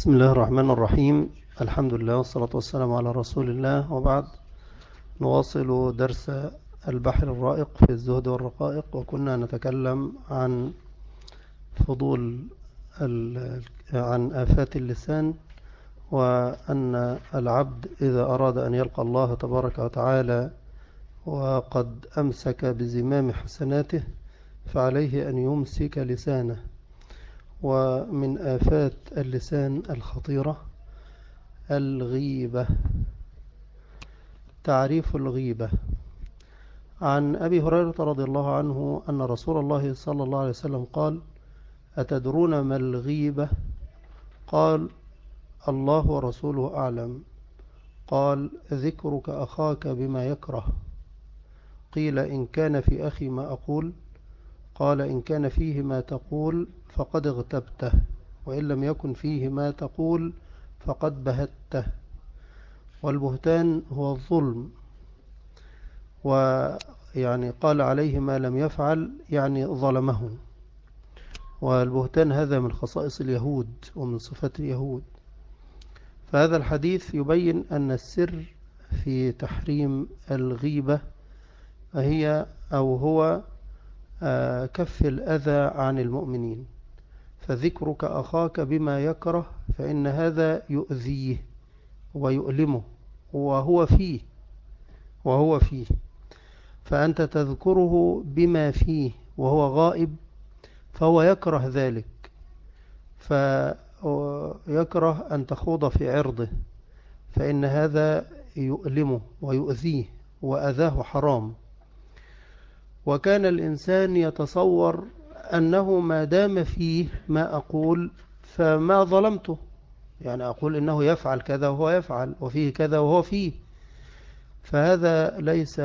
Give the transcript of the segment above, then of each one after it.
بسم الله الرحمن الرحيم الحمد لله والصلاة والسلام على رسول الله وبعد نواصل درس البحر الرائق في الزهد والرقائق وكنا نتكلم عن فضول عن آفات اللسان وأن العبد إذا أراد أن يلقى الله تبارك وتعالى وقد أمسك بزمام حسناته فعليه أن يمسك لسانه ومن آفات اللسان الخطيرة الغيبة. تعريف الغيبة. عن أبي هريرة رضي الله عنه أن رسول الله صلى الله عليه وسلم قال أتدرون ما الغيبة؟ قال الله ورسوله أعلم. قال ذكرك أخاك بما يكره. قيل إن كان في أخي ما أقول. قال إن كان فيه ما تقول فقد اغتبته وإن لم يكن فيه ما تقول فقد بهته. والبهتان هو الظلم ويعني قال عليه ما لم يفعل يعني ظلمه. والبهتان هذا من خصائص اليهود ومن صفات اليهود. فهذا الحديث يبين أن السر في تحريم الغيبة هي أو هو كف الأذى عن المؤمنين. فذكرك أخاك بما يكره فإن هذا يؤذيه ويؤلمه وهو فيه وهو فيه. فأنت تذكره بما فيه وهو غائب فهو يكره ذلك. فيكره أن تخوض في عرضه فإن هذا يؤلمه ويؤذيه وأذاه حرام. وكان الإنسان يتصور أنه ما دام فيه ما أقول فما ظلمته. يعني أقول إنه يفعل كذا وهو يفعل وفيه كذا وهو فيه. فهذا ليس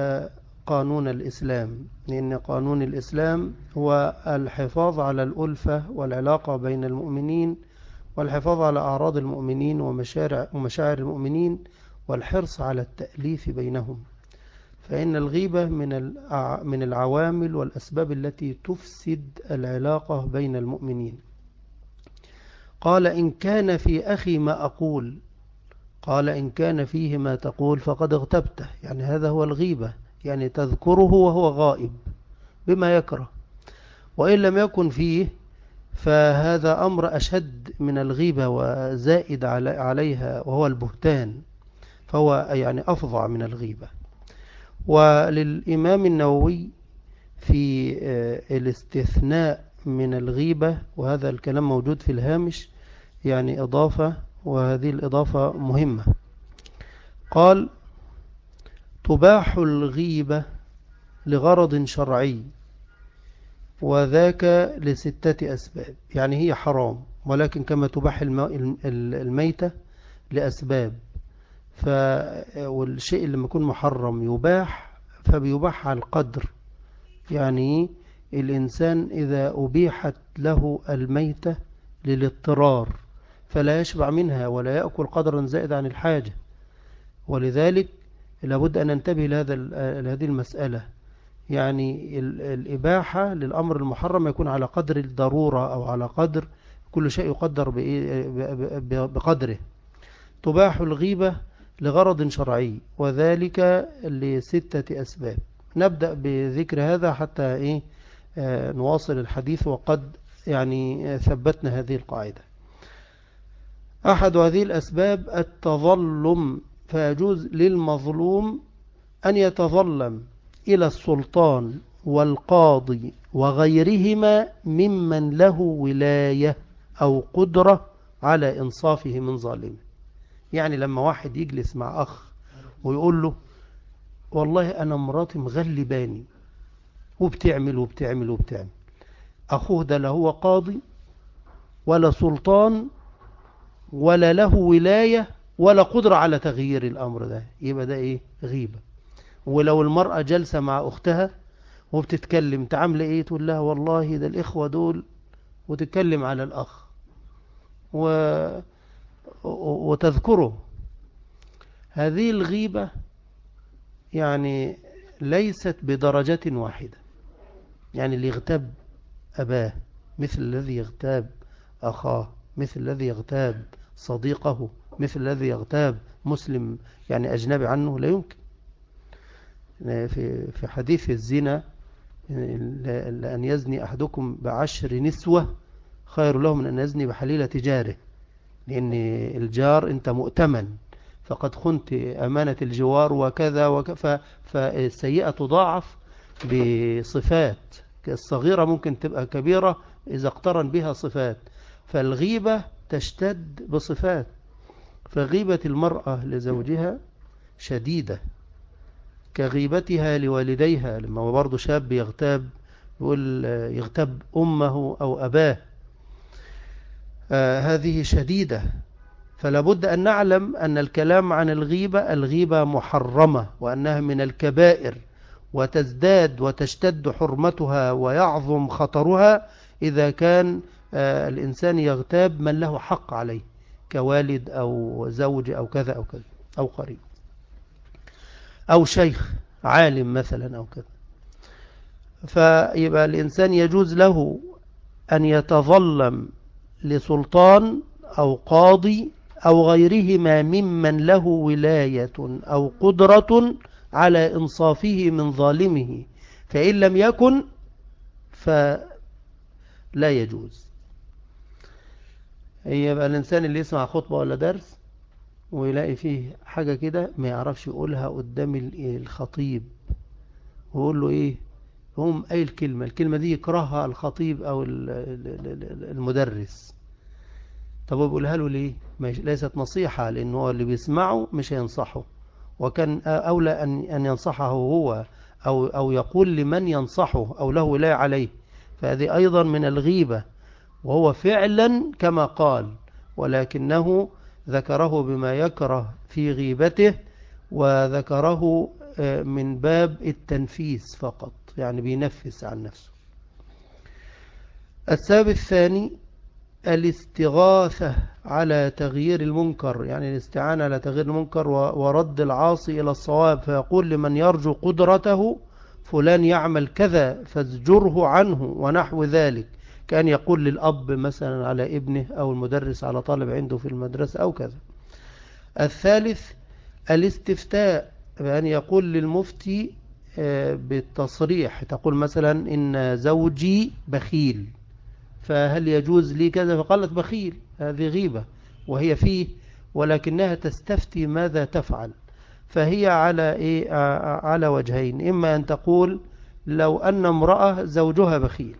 قانون الإسلام لأن قانون الإسلام هو الحفاظ على الألفة والعلاقة بين المؤمنين والحفاظ على أعراض المؤمنين ومشاعر المؤمنين والحرص على التأليف بينهم. فإن الغيبة من من العوامل والأسباب التي تفسد العلاقة بين المؤمنين. قال إن كان في أخي ما أقول قال إن كان فيه ما تقول فقد اغتبته. يعني هذا هو الغيبة يعني تذكره وهو غائب بما يكره. وإن لم يكن فيه فهذا أمر أشد من الغيبة وزائد عليها وهو البهتان فهو يعني أفظع من الغيبة. وللإمام النووي في آه، الاستثناء من الغيبة وهذا الكلام موجود في الهامش يعني إضافة وهذه الإضافة مهمة. قال تباح الغيبة لغرض شرعي وذاك لستة أسباب يعني هي حرام ولكن كما تباح الميتة لأسباب. ف والشيء اللي لما يكون محرم يباح فبيباح على القدر. يعني الإنسان إذا أبيحت له الميتة للاضطرار فلا يشبع منها ولا يأكل قدرا زائد عن الحاجة. ولذلك لابد أن ننتبه لهذا لهذه المسألة. يعني الإباحة للأمر المحرم يكون على قدر الضرورة أو على قدر كل شيء يقدر بقدره. تباح الغيبة لغرض شرعي وذلك لستة أسباب. نبدأ بذكر هذا حتى إيه آه نواصل الحديث وقد يعني ثبتنا هذه القاعدة. أحد هذه الأسباب التظلم فيجوز للمظلوم أن يتظلم إلى السلطان والقاضي وغيرهما ممن له ولاية أو قدرة على إنصافه من ظالمه. يعني لما واحد يجلس مع أخ ويقول له والله أنا مراتي مغلباني وبتعمل وبتعمل وبتعمل. أخوه ده لا هو قاضي ولا سلطان ولا له ولاية ولا قدرة على تغيير الأمر ده. يبقى ده إيه؟ غيبة. ولو المرأة جلسة مع أختها وبتتكلم تعمل إيه؟ تقول لها والله ده الإخوة دول وتتكلم على الأخ. و وتذكره. هذه الغيبة يعني ليست بدرجة واحدة. يعني اللي يغتاب أباه مثل الذي يغتاب أخاه مثل الذي يغتاب صديقه مثل الذي يغتاب مسلم يعني أجنبي عنه لا يمكن. في في حديث الزنا لأن يزني أحدكم بعشر نسوة خير له من أن يزني بحليلة جاره. لأن الجار أنت مؤتمن فقد خنت أمانة الجوار وكذا وكذا فالسيئة تضاعف بصفات الصغيرة ممكن تبقى كبيرة إذا اقترن بها صفات فالغيبة تشتد بصفات فغيبة المرأة لزوجها شديدة كغيبتها لوالديها لما هو برضه شاب يغتاب يقول يغتاب أمه أو أباه هذه شديدة. فلا بد أن نعلم أن الكلام عن الغيبة الغيبة محرمة وأنها من الكبائر وتزداد وتشتد حرمتها ويعظم خطرها إذا كان آه الإنسان يغتاب من له حق عليه كوالد أو زوج أو كذا أو كذا أو قريب. أو شيخ عالم مثلا أو كذا. فيبقى الإنسان يجوز له أن يتظلم لسلطان أو قاضي أو غيرهما ممن له ولاية أو قدرة على إنصافه من ظالمه فإن لم يكن فلا يجوز. يبقى الإنسان اللي يسمع خطبة ولا درس ويلاقي فيه حاجة كده ما يعرفش يقولها قدام الخطيب. ويقول له إيه؟ هم اي الكلمة الكلمة دي يكرهها الخطيب أو المدرس. طب بيقولها له ليه؟ ليست نصيحة لأنه هو اللي بيسمعه مش هينصحه. وكان أولى أن أن ينصحه هو أو أو يقول لمن ينصحه أو له ولاية عليه. فهذه أيضا من الغيبة. وهو فعلا كما قال ولكنه ذكره بما يكره في غيبته وذكره آه، من باب التنفيس فقط يعني بينفس عن نفسه. السبب الثاني الاستغاثة على تغيير المنكر يعني الاستعانة على تغيير المنكر ورد العاصي إلى الصواب فيقول لمن يرجو قدرته فلان يعمل كذا فازجره عنه ونحو ذلك. كأن يقول للأب مثلا على ابنه أو المدرس على طالب عنده في المدرسة أو كذا. الثالث الاستفتاء بأن يقول للمفتي آه، بالتصريح تقول مثلا إن زوجي بخيل. فهل يجوز لي كذا؟ فقالت بخيل هذه غيبة وهي فيه ولكنها تستفتي ماذا تفعل. فهي على إيه؟ على وجهين إما أن تقول لو أن امرأة زوجها بخيل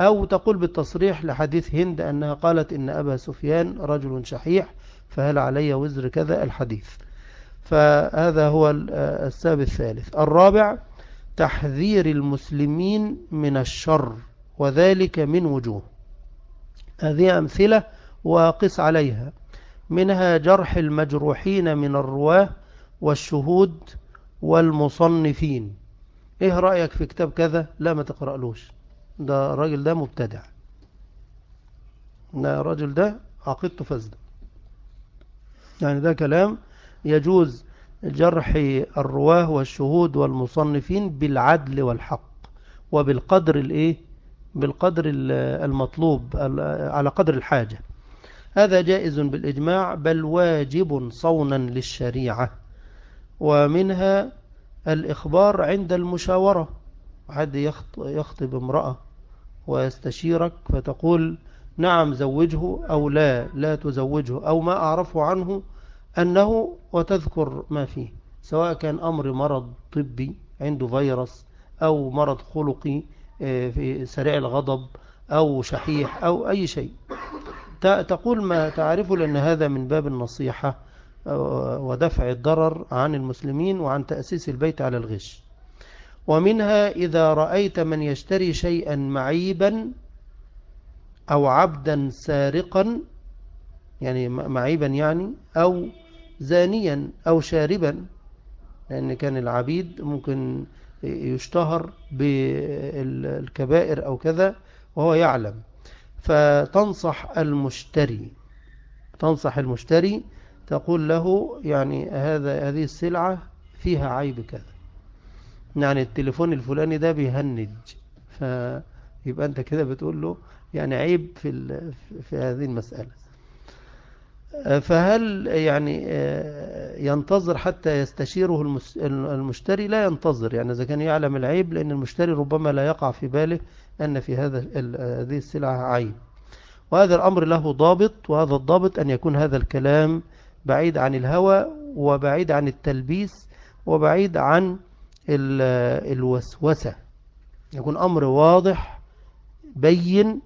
أو تقول بالتصريح لحديث هند أنها قالت إن أبا سفيان رجل شحيح فهل علي وزر كذا؟ الحديث. فهذا هو السبب الثالث. الرابع تحذير المسلمين من الشر. وذلك من وجوه. هذه أمثلة وقس عليها. منها جرح المجروحين من الرواة والشهود والمصنفين. إيه رأيك في كتاب كذا؟ لا ما تقرألوش. ده الراجل ده مبتدع. ده الراجل ده عقيدته فاسدة. يعني ده كلام يجوز جرح الرواة والشهود والمصنفين بالعدل والحق وبالقدر الإيه؟ بالقدر المطلوب على قدر الحاجة. هذا جائز بالإجماع بل واجب صونا للشريعة. ومنها الإخبار عند المشاورة. حد يخطب امرأة ويستشيرك فتقول نعم زوجه أو لا لا تزوجه أو ما أعرفه عنه أنه وتذكر ما فيه. سواء كان أمر مرض طبي عنده فيروس أو مرض خلقي في سريع الغضب أو شحيح أو أي شيء. تقول ما تعرفه لأن هذا من باب النصيحة آه، ودفع الضرر عن المسلمين وعن تأسيس البيت على الغش. ومنها إذا رأيت من يشتري شيئا معيبا أو عبدا سارقا يعني معيبا يعني أو زانيا أو شاربا لأن كان العبيد ممكن يشتهر بالكبائر أو كذا وهو يعلم. فتنصح المشتري تنصح المشتري تقول له يعني هذا هذه السلعة فيها عيب كذا. يعني التليفون الفلاني ده بيهنج فيبقى أنت كده بتقول له يعني عيب في, في هذه المسألة. فهل يعني ينتظر حتى يستشيره المشتري؟ لا ينتظر. يعني إذا كان يعلم العيب لأن المشتري ربما لا يقع في باله أن في هذا هذه السلعة عيب وهذا الأمر له ضابط وهذا الضابط أن يكون هذا الكلام بعيد عن الهوى وبعيد عن التلبيس وبعيد عن الوسوسة. يكون أمر واضح بين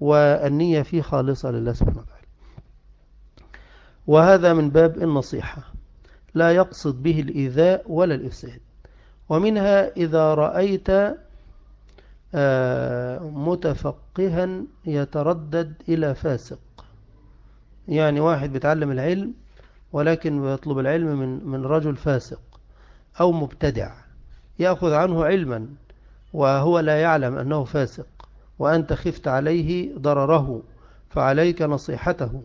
والنية فيه خالصة لله سبحانه وتعالى. وهذا من باب النصيحة. لا يقصد به الإيذاء ولا الإفساد. ومنها إذا رأيت آه، متفقها يتردد إلى فاسق. يعني واحد بيتعلم العلم ولكن بيطلب العلم من من رجل فاسق أو مبتدع يأخذ عنه علما وهو لا يعلم أنه فاسق وأنت خفت عليه ضرره فعليك نصيحته.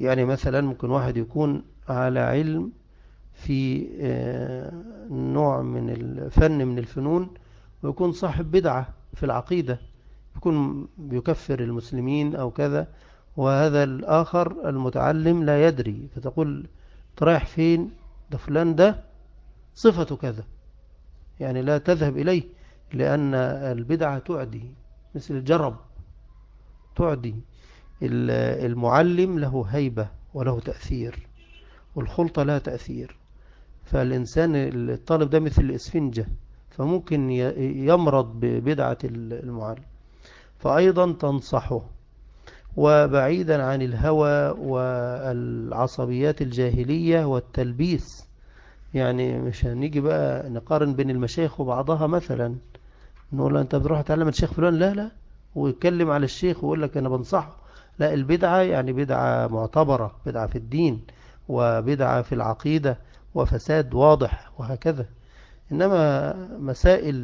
يعني مثلا ممكن واحد يكون على علم في آه، نوع من الفن من الفنون ويكون صاحب بدعة في العقيدة يكون بيكفر المسلمين أو كذا وهذا الآخر المتعلم لا يدري فتقول ترايح فين؟ ده فلان ده صفة كذا. يعني لا تذهب إليه لأن البدعة تعدي مثل الجرب تعدي. المعلم له هيبة وله تأثير والخلطة لها تأثير. فالإنسان الطالب ده مثل الإسفنجة فممكن يمرض ببدعة المعلم. فأيضا تنصحه وبعيدا عن الهوى والعصبيات الجاهلية والتلبيس. يعني مش هنيجي بقى نقارن بين المشايخ وبعضها مثلا. نقول أنت بتروح تعلم الشيخ فلان؟ لا لا. ويتكلم على الشيخ ويقول لك أنا بنصحه. لا البدعة يعني بدعة معتبرة بدعة في الدين وبدعة في العقيدة وفساد واضح وهكذا. إنما مسائل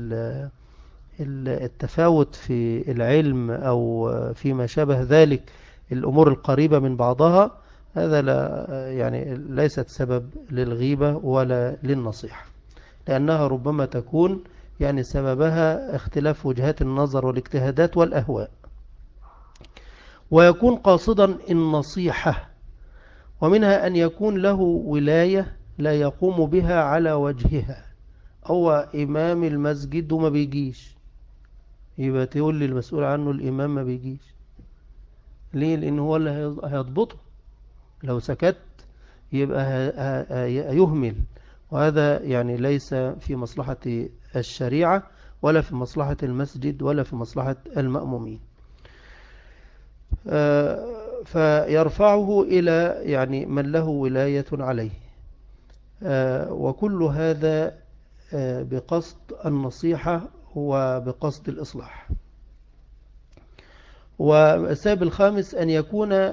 التفاوت في العلم أو فيما شابه ذلك الأمور القريبة من بعضها هذا لا يعني ليست سبب للغيبة ولا للنصيحة لأنها ربما تكون يعني سببها اختلاف وجهات النظر والاجتهادات والأهواء. ويكون قاصدا النصيحة ومنها أن يكون له ولاية لا يقوم بها على وجهها. هو إمام المسجد وما بيجيش. يبقى تقول لي المسؤول عنه الإمام ما بيجيش. ليه؟ لأنه هو اللي هيضبطه. لو سكت يبقى يهمل. وهذا يعني ليس في مصلحة الشريعة ولا في مصلحة المسجد ولا في مصلحة المأمومين. فيرفعه إلى يعني من له ولاية عليه. آه، وكل هذا آه، بقصد النصيحة وبقصد الإصلاح. والسبب الخامس أن يكون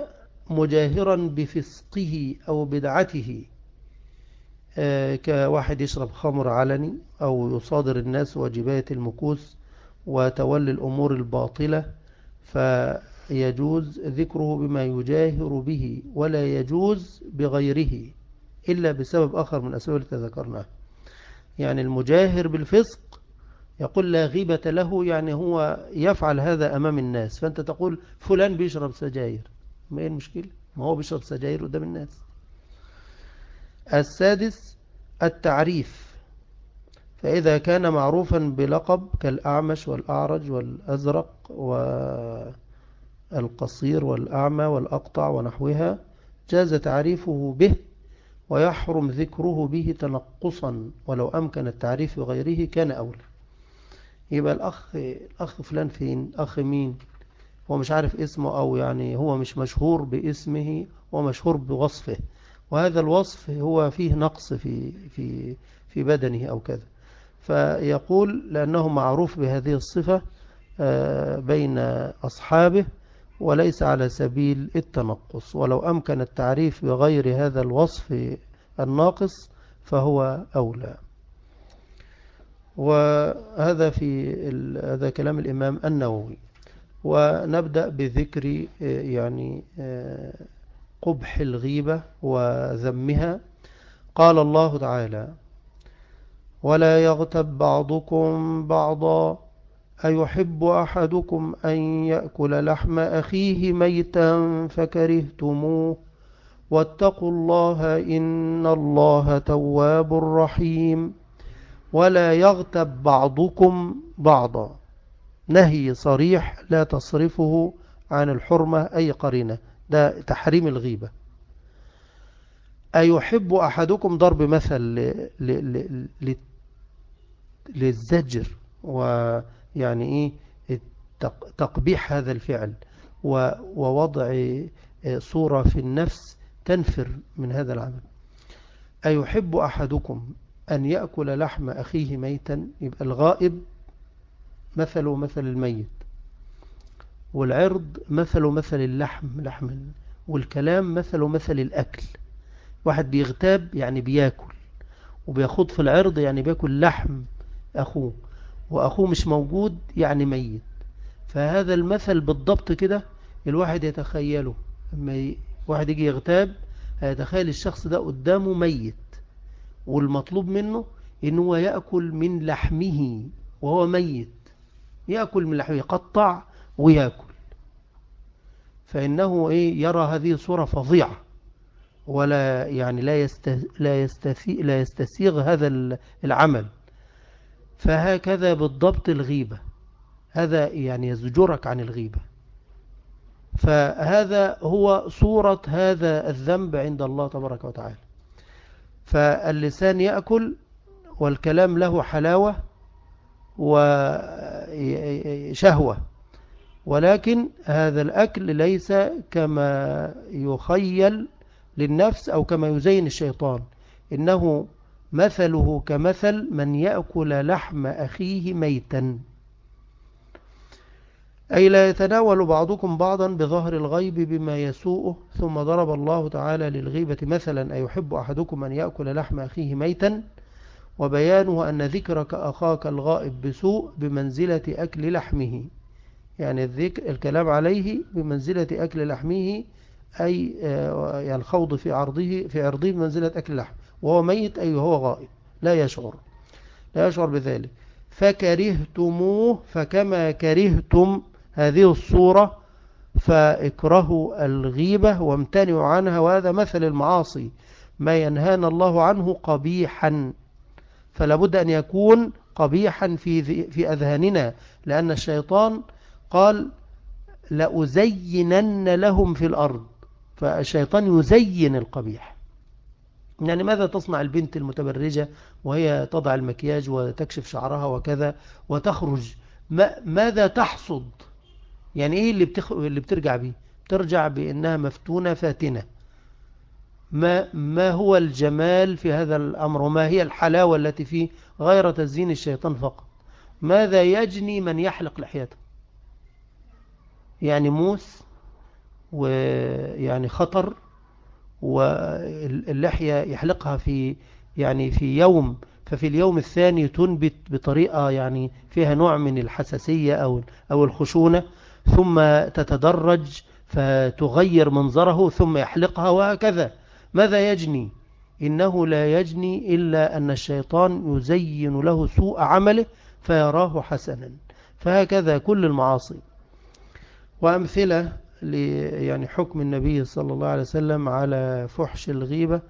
مجاهرا بفسقه أو بدعته. كواحد يشرب خمر علني أو يصادر الناس واجبات المكوس وتولي الأمور الباطلة فيجوز ذكره بما يجاهر به ولا يجوز بغيره إلا بسبب آخر من أسباب التي ذكرناه يعني المجاهر بالفسق يقول لا غيبة له يعني هو يفعل هذا أمام الناس. فأنت تقول فلان بيشرب سجاير. ما هي المشكلة؟ ما هو بيشرب سجاير قدام الناس. السادس التعريف. فإذا كان معروفا بلقب كالأعمش والأعرج والأزرق والقصير والأعمى والأقطع ونحوها جاز تعريفه به ويحرم ذكره به تنقصا ولو أمكن التعريف بغيره كان أولى. يبقى الأخ, الأخ فلان فين؟ أخ مين؟ هو مش عارف اسمه أو يعني هو مش مشهور باسمه ومشهور بوصفه. وهذا الوصف هو فيه نقص في, في, في بدنه أو كذا. فيقول لأنه معروف بهذه الصفة آه، بين أصحابه وليس على سبيل التنقص. ولو أمكن التعريف بغير هذا الوصف الناقص فهو أولى. وهذا في هذا كلام الإمام النووي. ونبدأ بذكر يعني قبح الغيبة وذمها. قال الله تعالى ولا يغتب بعضكم بعضا أيحب أحدكم أن يأكل لحم أخيه ميتا فكرهتموه؟ واتقوا الله إن الله تواب رحيم. ولا يغتب بعضكم بعضا. نهي صريح لا تصرفه عن الحرمة أي قرينة. ده تحريم الغيبة. أيحب أحدكم ضرب مثل للزجر ويعني إيه؟ تقبيح هذا الفعل ووضع صورة في النفس تنفر من هذا العمل. أيحب أحدكم أن يأكل لحم أخيه ميتا؟ يبقى الغائب مثله مثل الميت والعرض مثله مثل اللحم لحم والكلام مثله مثل الأكل. واحد بيغتاب يعني بياكل وبيخوض في العرض يعني بياكل لحم أخوه. وأخوه مش موجود يعني ميت. فهذا المثل بالضبط كده الواحد يتخيله. لما واحد يجي يغتاب هيتخيل الشخص ده قدامه ميت والمطلوب منه إن هو يأكل من لحمه وهو ميت. يأكل من لحمه يقطع ويأكل. فإنه إيه يرى هذه صورة فظيعة. ولا يعني لا يستسيغ لا يستسيغ هذا العمل. فهكذا بالضبط الغيبة. هذا يعني يزجرك عن الغيبة. فهذا هو صورة هذا الذنب عند الله تبارك وتعالى. فاللسان يأكل والكلام له حلاوة وشهوة. ولكن هذا الأكل ليس كما يخيل للنفس أو كما يزين الشيطان. إنه مثله كمثل من يأكل لحم أخيه ميتا. أي لا يتناول بعضكم بعضا بظهر الغيب بما يسوءه ثم ضرب الله تعالى للغيبة مثلا أيحب أحدكم أن يأكل لحم أخيه ميتا؟ وبيانه أن ذكرك أخاك الغائب بسوء بمنزلة أكل لحمه. يعني الذكر الكلام عليه بمنزلة أكل لحمه أي آه، يعني الخوض في عرضه في عرضه بمنزلة أكل لحم. وهو ميت أي هو غائب لا يشعر. لا يشعر بذلك. فكرهتموه فكما كرهتم هذه الصورة فاكرهوا الغيبة وامتنعوا عنها. وهذا مثل المعاصي ما ينهانا الله عنه قبيحا. فلا بد أن يكون قبيحا في, في أذهاننا لأن الشيطان قال لأزينن لهم في الأرض. فالشيطان يزين القبيح. يعني ماذا تصنع البنت المتبرجة وهي تضع المكياج وتكشف شعرها وكذا وتخرج؟ ما ماذا تحصد؟ يعني إيه اللي, بتخ... اللي بترجع بيه؟ ترجع بأنها مفتونة فاتنة. ما, ما هو الجمال في هذا الأمر وما هي الحلاوة التي فيه غير تزيين الشيطان فقط؟ ماذا يجني من يحلق لحيته؟ يعني موس ويعني خطر واللحية يحلقها في يعني في يوم ففي اليوم الثاني تنبت بطريقة يعني فيها نوع من الحساسية أو أو الخشونة ثم تتدرج فتغير منظره ثم يحلقها وهكذا. ماذا يجني؟ إنه لا يجني إلا أن الشيطان يزين له سوء عمله فيراه حسنا. فهكذا كل المعاصي. وأمثلة يعني حكم النبي صلى الله عليه وسلم على فحش الغيبة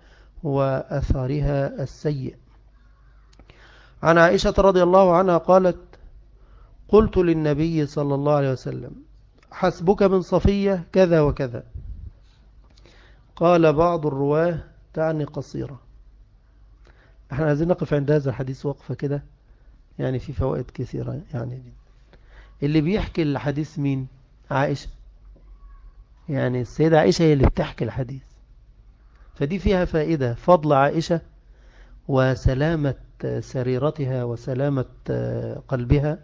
وأثارها السيء. عن عائشة رضي الله عنها قالت قلت للنبي صلى الله عليه وسلم حسبك من صفية كذا وكذا. قال بعض الرواة تعني قصيرة. إحنا عايزين نقف عند هذا الحديث وقفة كده. يعني في فوائد كثيرة يعني. اللي بيحكي الحديث مين؟ عائشة. يعني السيدة عائشة هي اللي بتحكي الحديث. فدي فيها فائدة. فضل عائشة وسلامة سريرتها وسلامة قلبها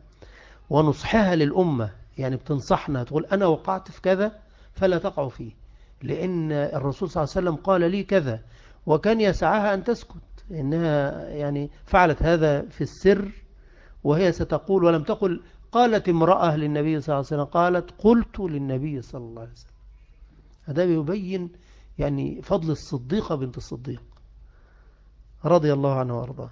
ونصحها للأمة. يعني بتنصحنا تقول أنا وقعت في كذا فلا تقع فيه. لأن الرسول صلى الله عليه وسلم قال لي كذا. وكان يسعها أن تسكت. إنها يعني فعلت هذا في السر وهي ستقول ولم تقل. قالت امرأة للنبي صلى الله عليه وسلم قالت قلت للنبي صلى الله عليه وسلم. هذا يبين يعني فضل الصديقة بنت الصديق رضي الله عنه وارضاه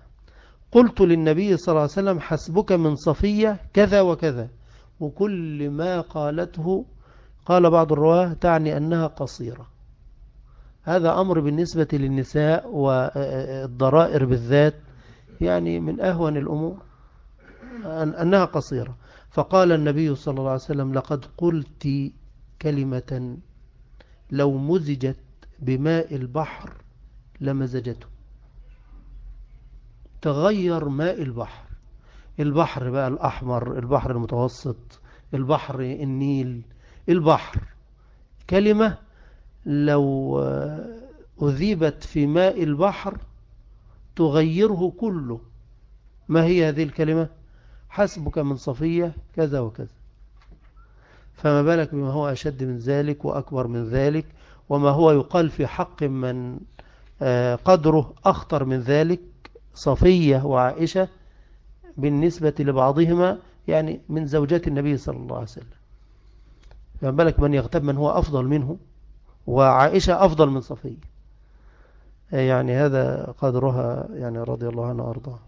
قلت للنبي صلى الله عليه وسلم حسبك من صفية كذا وكذا وكل ما قالته قال بعض الرواة تعني أنها قصيرة. هذا أمر بالنسبة للنساء والضرائر بالذات يعني من أهون الأمور أنها قصيرة. فقال النبي صلى الله عليه وسلم لقد قلت كلمة لو مزجت بماء البحر لمزجته. تغير ماء البحر. البحر بقى الأحمر البحر المتوسط البحر النيل البحر. كلمة لو أذيبت في ماء البحر تغيره كله. ما هي هذه الكلمة؟ حسبك من صفية كذا وكذا. فما بالك بما هو أشد من ذلك وأكبر من ذلك وما هو يقال في حق من آه، قدره أخطر من ذلك صفية وعائشة بالنسبة لبعضهما يعني من زوجات النبي صلى الله عليه وسلم. فما بالك من يغتب من هو أفضل منه وعائشة أفضل من صفية. يعني هذا قدرها يعني رضي الله عنها وأرضاها.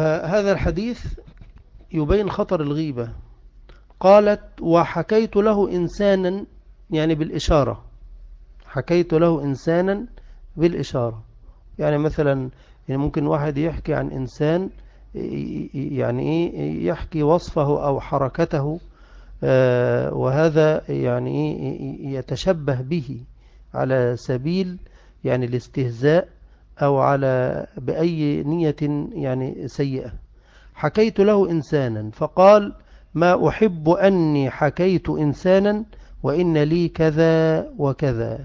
فهذا الحديث يبين خطر الغيبة. قالت وحكيت له إنسانا يعني بالإشارة. حكيت له إنسانا بالإشارة. يعني مثلا يعني ممكن واحد يحكي عن إنسان يعني إيه يحكي وصفه أو حركته آه، وهذا يعني إيه يتشبه به على سبيل يعني الاستهزاء أو على بأي نية يعني سيئة. حكيت له إنسانا فقال ما أحب أني حكيت إنسانا وإن لي كذا وكذا.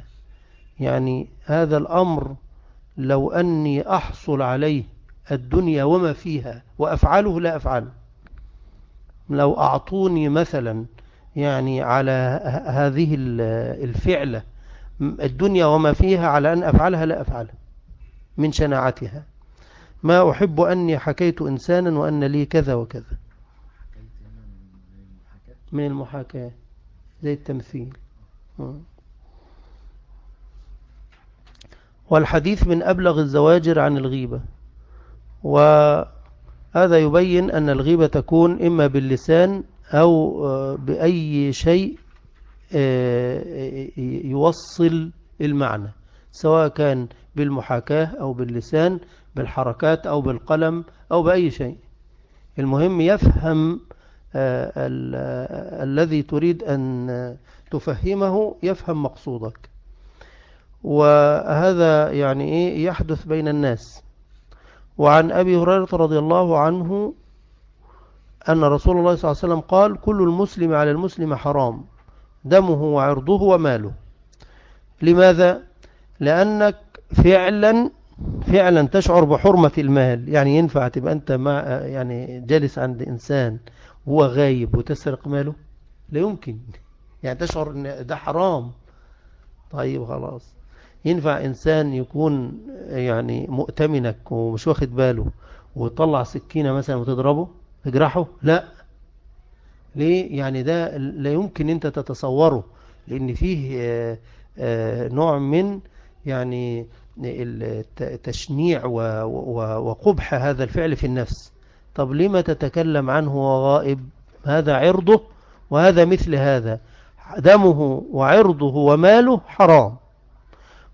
يعني هذا الأمر لو أني أحصل عليه الدنيا وما فيها وأفعله لا أفعله لو أعطوني مثلا يعني على هذه الفعلة الدنيا وما فيها على أن أفعلها لا أفعلها من شناعتها. ما أحب أني حكيت إنسانا وأن لي كذا وكذا. من المحاكاة. زي التمثيل. والحديث من أبلغ الزواجر عن الغيبة. وهذا يبين أن الغيبة تكون إما باللسان أو آه، بأي شيء آه، يوصل المعنى. سواء كان بالمحاكاة أو باللسان بالحركات أو بالقلم أو بأي شيء. المهم يفهم آه، آه، الذي تريد أن تفهمه يفهم مقصودك. وهذا يعني إيه؟ يحدث بين الناس. وعن أبي هريرة رضي الله عنه أن رسول الله صلى الله عليه وسلم قال كل المسلم على المسلم حرام دمه وعرضه وماله. لماذا؟ لأنك فعلا فعلا تشعر بحرمة المال. يعني ينفع تبقى أنت مع يعني جالس عند إنسان وهو غايب وتسرق ماله؟ لا يمكن. يعني تشعر أن ده حرام. طيب خلاص. ينفع إنسان يكون يعني مؤتمنك ومش واخد باله وطلع سكينة مثلا وتضربه؟ تجرحه؟ لا. ليه؟ يعني ده لا يمكن أنت تتصوره لأن فيه آه، آه، نوع من يعني التشنيع وقبح هذا الفعل في النفس. طب لما تتكلم عنه وغائب؟ هذا عرضه وهذا مثل هذا. دمه وعرضه وماله حرام.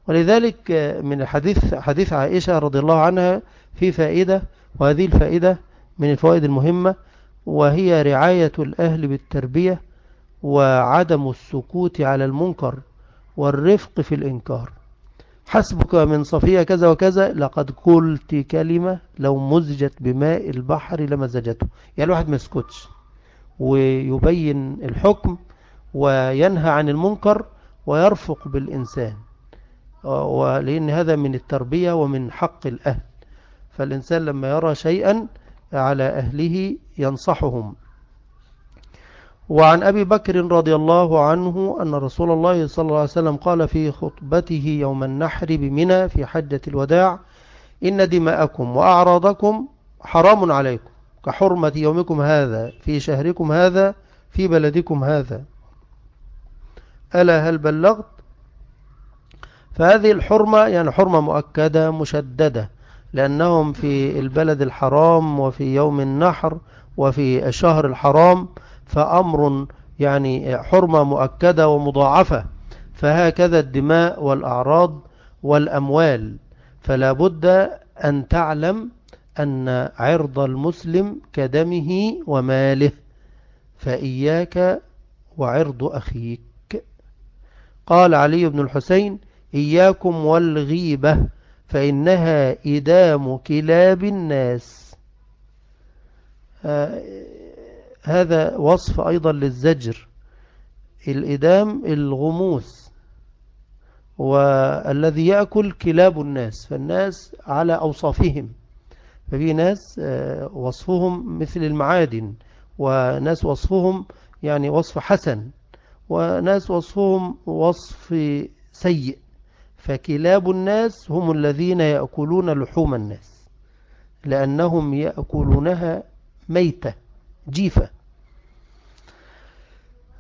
ولذلك من الحديث حديث عائشة رضي الله عنها في فائدة وهذه الفائدة من الفوائد المهمة وهي رعاية الأهل بالتربية وعدم السكوت على المنكر والرفق في الإنكار. حسبك من صفية كذا وكذا لقد قلت كلمة لو مزجت بماء البحر لمزجته يعني الواحد ما يسكتش ويبين الحكم وينهى عن المنكر ويرفق بالإنسان. ولأن هذا من التربية ومن حق الأهل. فالإنسان لما يرى شيئا على أهله ينصحهم. وعن أبي بكر رضي الله عنه أن رسول الله صلى الله عليه وسلم قال في خطبته يوم النحر بمنى في حجة الوداع إن دماءكم وأعراضكم حرام عليكم كحرمة يومكم هذا في شهركم هذا في بلدكم هذا. ألا هل بلغت؟ فهذه الحرمة يعني حرمة مؤكدة مشددة لأنهم في البلد الحرام وفي يوم النحر وفي الشهر الحرام فأمر يعني حرمة مؤكدة ومضاعفة فهكذا الدماء والأعراض والأموال. فلا بد أن تعلم أن عرض المسلم كدمه وماله. فإياك وعرض أخيك. قال علي بن الحسين إياكم والغيبة فإنها إدام كلاب الناس. آه، هذا وصف أيضا للزجر. الإدام الغموس والذي يأكل كلاب الناس فالناس على أوصافهم. ففي ناس آه، وصفهم مثل المعادن وناس وصفهم يعني وصف حسن وناس وصفهم وصف سيء. فكلاب الناس هم الذين يأكلون لحوم الناس لأنهم يأكلونها ميتة. جيفة.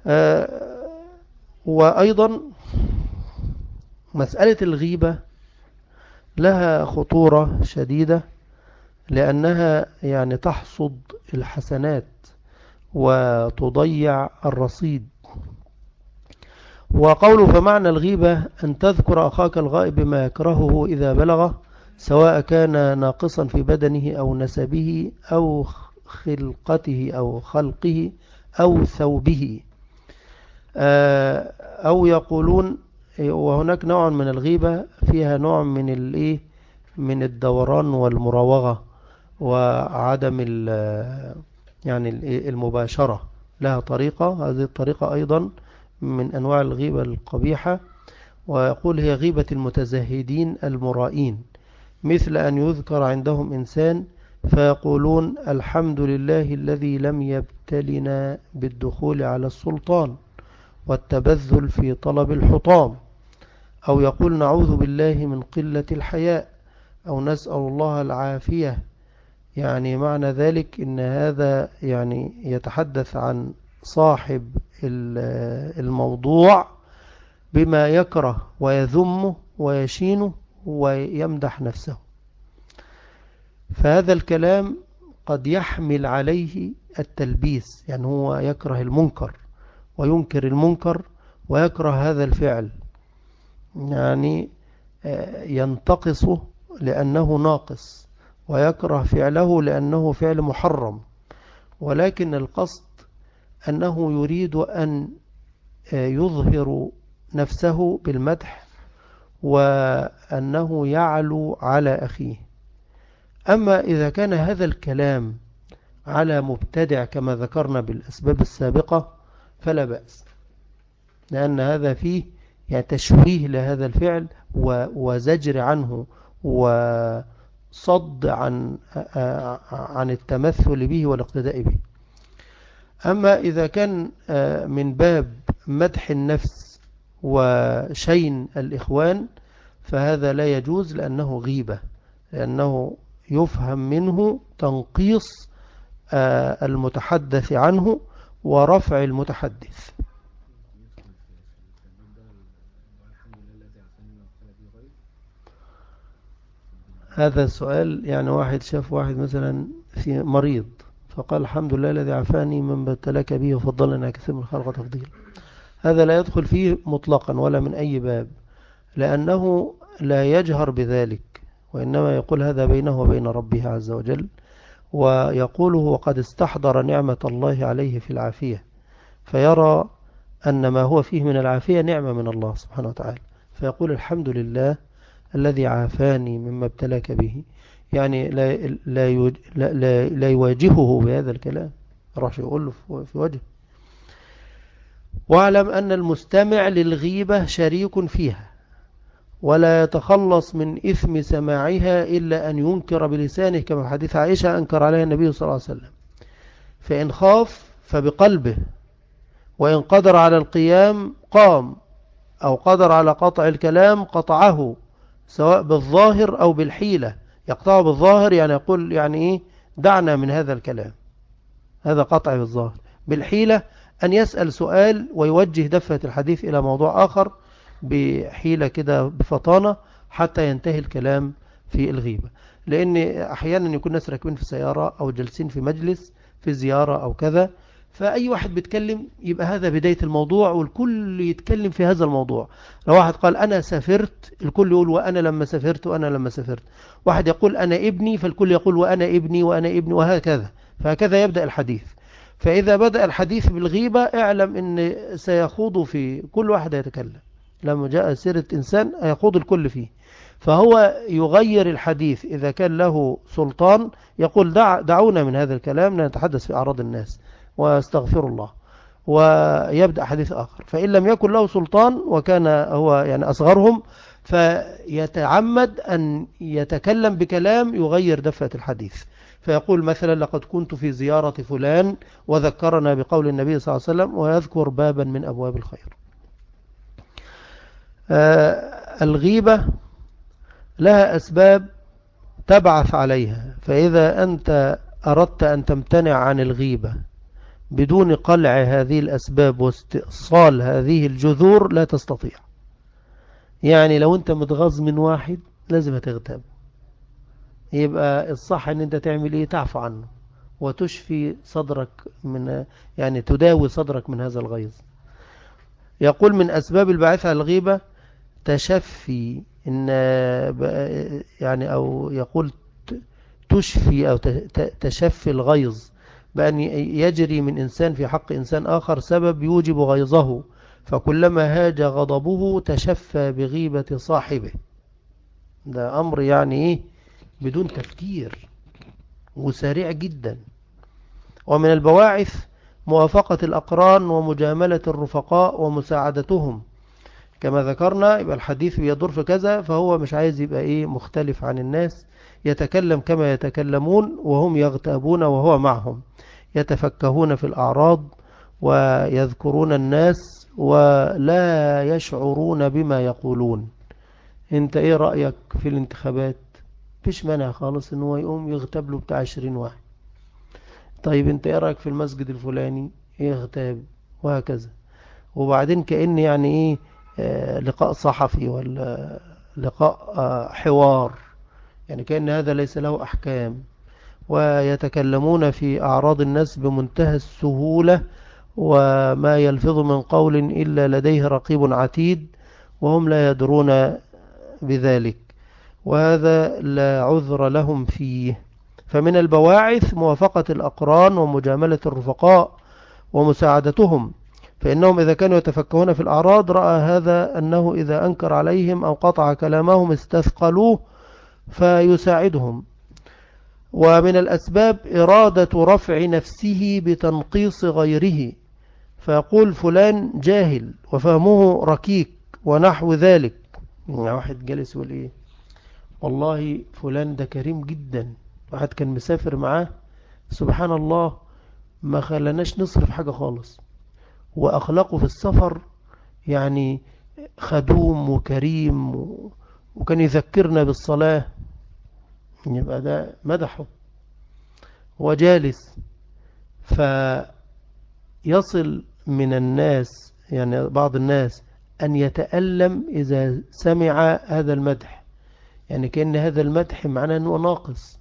آه، وأيضا مسألة الغيبة لها خطورة شديدة لأنها يعني تحصد الحسنات وتضيع الرصيد. وقوله فمعنى الغيبة أن تذكر أخاك الغائب بما يكرهه إذا بلغه سواء كان ناقصا في بدنه أو نسبه أو خلقته أو خلقه أو ثوبه. آه، أو يقولون وهناك نوع من الغيبة فيها نوع من الإيه؟ من الدوران والمراوغة وعدم يعني المباشرة. لها طريقة هذه الطريقة أيضا من أنواع الغيبة القبيحة. ويقول هي غيبة المتزهدين المرائين مثل أن يذكر عندهم إنسان فيقولون الحمد لله الذي لم يبتلنا بالدخول على السلطان والتبذل في طلب الحطام. أو يقول نعوذ بالله من قلة الحياء أو نسأل الله العافية. يعني معنى ذلك إن هذا يعني يتحدث عن صاحب الموضوع بما يكره ويذمه ويشينه ويمدح نفسه. فهذا الكلام قد يحمل عليه التلبيس يعني هو يكره المنكر وينكر المنكر ويكره هذا الفعل. يعني آه، ينتقصه لأنه ناقص ويكره فعله لأنه فعل محرم. ولكن القصد أنه يريد أن آه، يظهر نفسه بالمدح وأنه يعلو على أخيه. أما إذا كان هذا الكلام على مبتدع كما ذكرنا بالأسباب السابقة فلا بأس لأن هذا فيه يعني تشويه لهذا الفعل وزجر عنه وصد عن عن التمثل به والاقتداء به. أما إذا كان من باب مدح النفس وشين الإخوان فهذا لا يجوز لأنه غيبة لأنه يفهم منه تنقيص المتحدث عنه ورفع المتحدث. هذا السؤال يعني واحد شاف واحد مثلا في مريض فقال الحمد لله الذي عفاني من ابتلك به وفضلنا كثير من الخلق تفضيل هذا لا يدخل فيه مطلقا ولا من أي باب لأنه لا يجهر بذلك. وإنما يقول هذا بينه وبين ربه عز وجل ويقوله وقد استحضر نعمة الله عليه في العافية فيرى أن ما هو فيه من العافية نعمة من الله سبحانه وتعالى. فيقول الحمد لله الذي عافاني مما ابتلاك به. يعني لا, لا, لا, لا يواجهه بهذا الكلام. راح يقول له في وجه واعلم أن المستمع للغيبة شريك فيها. ولا يتخلص من إثم سماعها إلا أن ينكر بلسانه كما حديث عائشة أنكر عليها النبي صلى الله عليه وسلم. فإن خاف فبقلبه وإن قدر على القيام قام أو قدر على قطع الكلام قطعه سواء بالظاهر أو بالحيلة. يقطعه بالظاهر يعني يقول يعني إيه؟ دعنا من هذا الكلام. هذا قطع بالظاهر. بالحيلة أن يسأل سؤال ويوجه دفة الحديث إلى موضوع آخر بحيلة كده بفطانة حتى ينتهي الكلام في الغيبة. لأن أحيانا يكون ناس راكبين في سيارة أو جالسين في مجلس في زيارة أو كذا فأي واحد بيتكلم يبقى هذا بداية الموضوع والكل يتكلم في هذا الموضوع. لو واحد قال أنا سافرت الكل يقول وأنا لما سافرت وأنا لما سافرت. واحد يقول أنا ابني فالكل يقول وأنا ابني وأنا ابني وهكذا. فهكذا يبدأ الحديث. فإذا بدأ الحديث بالغيبة اعلم أن سيخوض في كل واحد يتكلم لما جاء سيرة إنسان يخوض الكل فيه. فهو يغير الحديث إذا كان له سلطان يقول دع دعونا من هذا الكلام نتحدث في أعراض الناس واستغفر الله. ويبدأ حديث آخر. فإن لم يكن له سلطان وكان هو يعني أصغرهم فيتعمد أن يتكلم بكلام يغير دفة الحديث. فيقول مثلا لقد كنت في زيارة فلان وذكرنا بقول النبي صلى الله عليه وسلم ويذكر بابا من أبواب الخير. الغيبة لها أسباب تبعث عليها فإذا أنت أردت أن تمتنع عن الغيبة بدون قلع هذه الأسباب واستئصال هذه الجذور لا تستطيع. يعني لو أنت متغاظ من واحد لازم تغتاب. يبقى الصح أن أنت تعمل إيه؟ تعفو عنه وتشفي صدرك من يعني تداوي صدرك من هذا الغيظ. يقول من أسباب البعث على الغيبة تشفي إن يعني أو يقول تشفي أو تشفي الغيظ بأن يجري من إنسان في حق إنسان آخر سبب يوجب غيظه فكلما هاج غضبه تشفى بغيبة صاحبه. ده أمر يعني إيه؟ بدون تفكير وسريع جدا. ومن البواعث موافقة الأقران ومجاملة الرفقاء ومساعدتهم. كما ذكرنا يبقى الحديث بيدور في كذا فهو مش عايز يبقى إيه مختلف عن الناس. يتكلم كما يتكلمون وهم يغتابون وهو معهم. يتفكهون في الأعراض ويذكرون الناس ولا يشعرون بما يقولون. أنت إيه رأيك في الانتخابات؟ فيش مانع خالص إن هو يقوم يغتاب له بتاع 20 واحد. طيب أنت إيه رأيك في المسجد الفلاني؟ يغتاب وهكذا. وبعدين كأن يعني إيه لقاء صحفي ولا لقاء آه حوار. يعني كأن هذا ليس له أحكام. ويتكلمون في أعراض الناس بمنتهى السهولة وما يلفظ من قول إلا لديه رقيب عتيد وهم لا يدرون بذلك. وهذا لا عذر لهم فيه. فمن البواعث موافقة الأقران ومجاملة الرفقاء ومساعدتهم. فإنهم إذا كانوا يتفكهون في الأعراض رأى هذا أنه إذا أنكر عليهم أو قطع كلامهم استثقلوه فيساعدهم. ومن الأسباب إرادة رفع نفسه بتنقيص غيره. فيقول فلان جاهل وفهمه ركيك ونحو ذلك. يعني واحد جالس يقول إيه؟ والله فلان ده كريم جدا. واحد كان مسافر معاه سبحان الله ما خلناش نصرف حاجة خالص. وأخلاقه في السفر يعني خدوم وكريم وكان يذكرنا بالصلاة. يبقى ده مدحه. وجالس فيصل من الناس يعني بعض الناس أن يتألم إذا سمع هذا المدح. يعني كأن هذا المدح معناه أنه ناقص.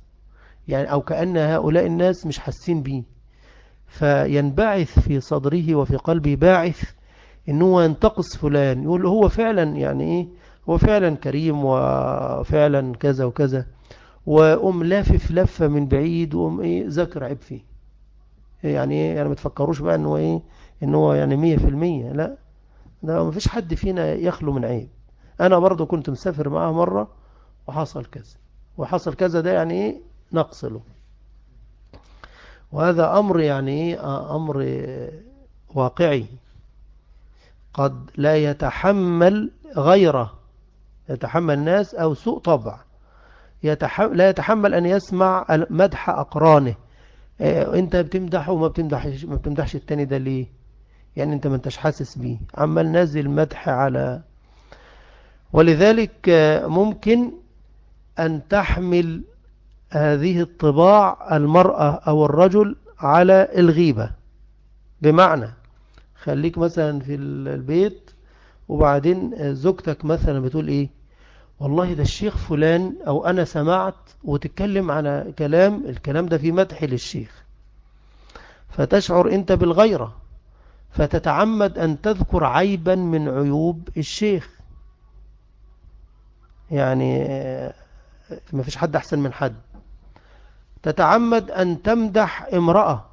يعني أو كأن هؤلاء الناس مش حاسين به فينبعث في صدره وفي قلبه باعث أنه ينتقص فلان. يقول هو فعلا يعني إيه؟ هو فعلا كريم وفعلا كذا وكذا. وأم لافف لفة من بعيد وأم إيه؟ ذكر عيب فيه. يعني إيه؟ يعني ما تفكروش بقى إنه إيه؟ إنه يعني مية في المية. لا. ده ما فيش حد فينا يخلو من عيب. أنا برضو كنت مسافر معاه مرة وحصل كذا. وحصل كذا ده يعني إيه؟ نقص له. وهذا أمر يعني أمر واقعي. قد لا يتحمل غيره يتحمل الناس أو سوء طبع. يتحمل لا يتحمل أن يسمع مدح أقرانه. إيه، أنت بتمدحه وما بتمدحش ما بتمدحش التاني ده ليه؟ يعني أنت ما أنتش حاسس بيه. عمال نازل مدح على ولذلك ممكن أن تحمل هذه الطباع المرأة أو الرجل على الغيبة. بمعنى خليك مثلا في البيت وبعدين زوجتك مثلا بتقول إيه؟ والله ده الشيخ فلان أو أنا سمعت وتتكلم على كلام الكلام ده في مدح للشيخ. فتشعر أنت بالغيرة فتتعمد أن تذكر عيبا من عيوب الشيخ. يعني ما فيش حد أحسن من حد. تتعمد أن تمدح امرأة.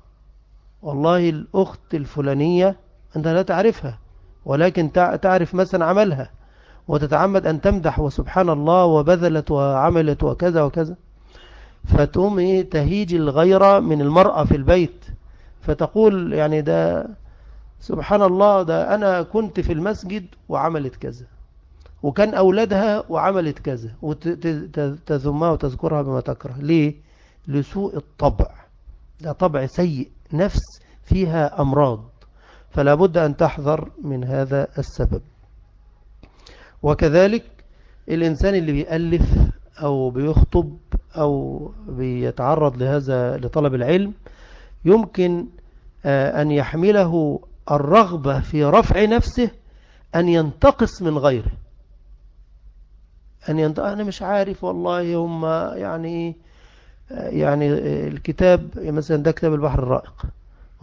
والله الأخت الفلانية أنت لا تعرفها ولكن تعرف مثلا عملها. وتتعمد أن تمدح وسبحان الله وبذلت وعملت وكذا وكذا. فتقوم إيه تهيج الغيرة من المرأة في البيت. فتقول يعني ده سبحان الله ده أنا كنت في المسجد وعملت كذا. وكان أولادها وعملت كذا. وتذمها وتذكرها بما تكره. ليه؟ لسوء الطبع. ده طبع سيء نفس فيها أمراض. فلا بد أن تحذر من هذا السبب. وكذلك الإنسان اللي بيألف أو بيخطب أو بيتعرض لهذا لطلب العلم يمكن آه، أن يحمله الرغبة في رفع نفسه أن ينتقص من غيره. أن ينتقص أنا مش عارف والله هم يعني يعني الكتاب مثلا ده كتاب البحر الرائق.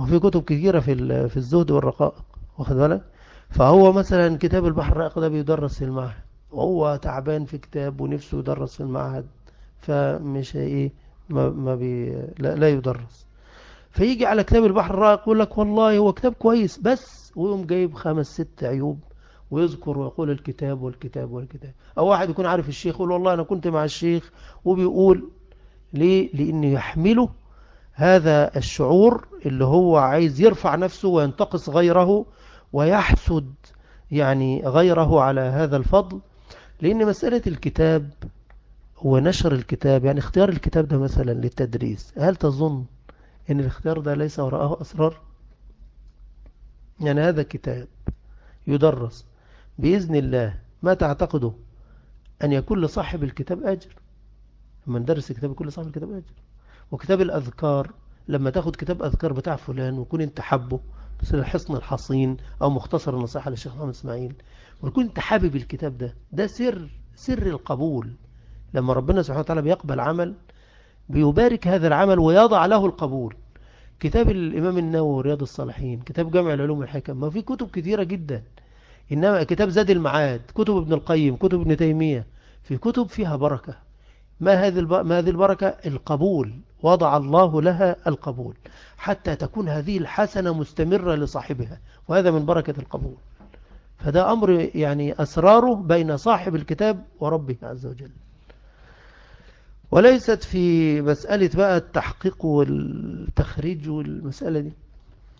وفي كتب كثيرة في في الزهد والرقائق واخد بالك؟ فهو مثلا كتاب البحر الرائق ده بيدرس في المعهد. وهو تعبان في كتاب ونفسه يدرس في المعهد فمش إيه ما, ما بي لا, لا يدرس. فيجي على كتاب البحر الرائق يقول لك والله هو كتاب كويس بس ويقوم جايب خمس ست عيوب ويذكر ويقول الكتاب والكتاب والكتاب. أو واحد يكون عارف الشيخ يقول والله أنا كنت مع الشيخ وبيقول ليه؟ لأنه يحمله هذا الشعور اللي هو عايز يرفع نفسه وينتقص غيره ويحسد يعني غيره على هذا الفضل. لأن مسألة الكتاب ونشر الكتاب يعني اختيار الكتاب ده مثلا للتدريس هل تظن أن الاختيار ده ليس وراءه أسرار؟ يعني هذا كتاب يدرس بإذن الله ما تعتقده أن يكون لصاحب الكتاب أجر. لما ندرس الكتاب يكون لصاحب الكتاب أجر وكتاب الأذكار لما تاخد كتاب أذكار بتاع فلان ويكون أنت حبه مثل الحصن الحصين أو مختصر النصيحة للشيخ محمد إسماعيل. ويكون أنت حابب الكتاب ده ده سر سر القبول. لما ربنا سبحانه وتعالى بيقبل عمل بيبارك هذا العمل ويضع له القبول. كتاب الإمام النووي رياض الصالحين كتاب جامع العلوم والحكم ما في كتب كثيرة جدا. إنما كتاب زاد المعاد كتب ابن القيم كتب ابن تيمية في كتب فيها بركة. ما هذه ما هذه البركة؟ القبول. وضع الله لها القبول. حتى تكون هذه الحسنة مستمرة لصاحبها. وهذا من بركة القبول. فده أمر يعني أسراره بين صاحب الكتاب وربه عز وجل. وليست في مسألة بقى التحقيق والتخريج والمسألة دي.